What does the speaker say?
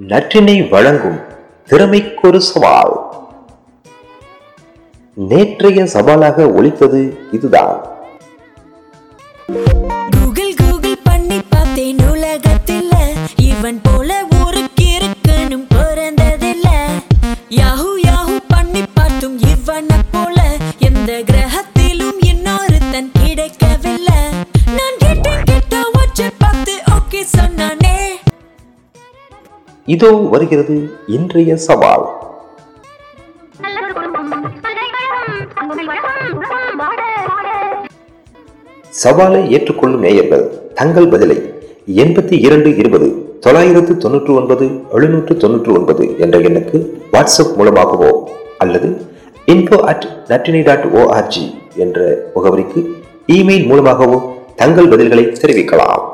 நற்றினை வழங்கும் திறமைக்கொரு சவால். நேற்றைய சவாலாக ஒழித்தது இதுதான். கூகுள் கூகுள் பண்ணி பார்த்தேன் உலகத்தில். இவன் போல ஒரு கிறுக்கனும் பிறந்ததில்ல. யாஹூ யாஹூ பண்ணி பார்த்தும் இவனை போல எந்த இதோ வருகிறது இன்றைய சவால். சவாலை ஏற்றுக்கொள்ளும் நேயர்கள் தங்கள் பதிலை எண்பத்தி இரண்டு இருபது தொள்ளாயிரத்து தொன்னூற்று ஒன்பது எழுநூற்று தொன்னூற்று ஒன்பது என்ற எண்ணுக்கு வாட்ஸ்அப் மூலமாகவோ அல்லது இன்ஃபோ அட் நட்டினி டாட் ஓஆர்ஜி என்ற முகவரிக்கு இமெயில் மூலமாகவோ தங்கள் பதில்களை தெரிவிக்கலாம்.